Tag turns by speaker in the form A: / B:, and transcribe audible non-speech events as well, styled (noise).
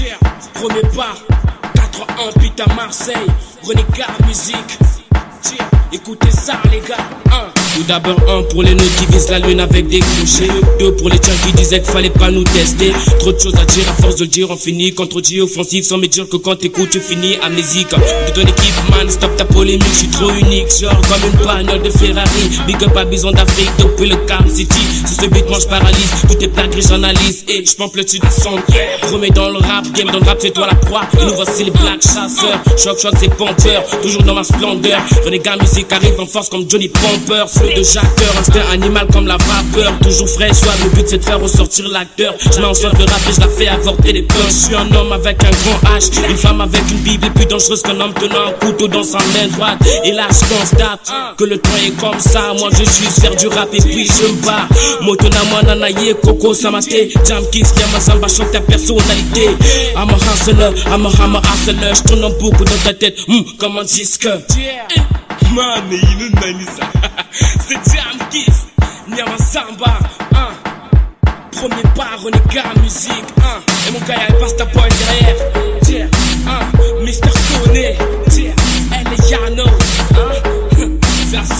A: Yeah, premier pas, 4-1, beat à Marseille, René Musique. Yeah, écoutez ça les gars, 1. Tout d'abord un pour les nœuds qui visent la lune avec des clochers Deux pour les tiens qui disaient qu'il fallait pas nous tester. Trop de choses à dire, à force de dire on finit Contre Dieu offensif sans me dire que quand t'écoutes tu finis amnésique. De ton équipe man, stop ta polémique, je suis trop unique Genre comme une bagnole de Ferrari. Big up à Bison d'Afrique depuis le Cam City. Si ce beat moi je paralyse, tout est gris j'analyse. Et je le dessus de son Promets dans le rap, game dans le rap c'est toi la proie. Et nous voici les black chasseurs Choc choc c'est pompeur, toujours dans ma splendeur. Renégat musique arrive en force comme Johnny Pomper de jacqueur, instinct animal comme la vapeur. Toujours frais, soit le but c'est de faire ressortir l'acteur. Je m'en sors de rap et je la fais avorter les peurs. Je suis un homme avec un grand H, une femme avec une bible plus dangereuse qu'un homme tenant un couteau dans sa main droite. Et là je constate que le temps est comme ça. Moi je suis faire du rap et puis je me bats. Motona nanaye, coco samate. Jam kiss, yama samba, chante ta personnalité. I'm a hustler, I'm a hammer hustler. Je tourne en boucle dans ta tête, hmm, comme un disque. Man, (laughs) C'est Jam Kiss, Nyama Samba, hein. Premier pas, Renégat Musique, hein. Et mon gars, passe ta boy derrière. Yeah, hein. Kone, yeah. Elle est Yano, hein. (laughs) C'est.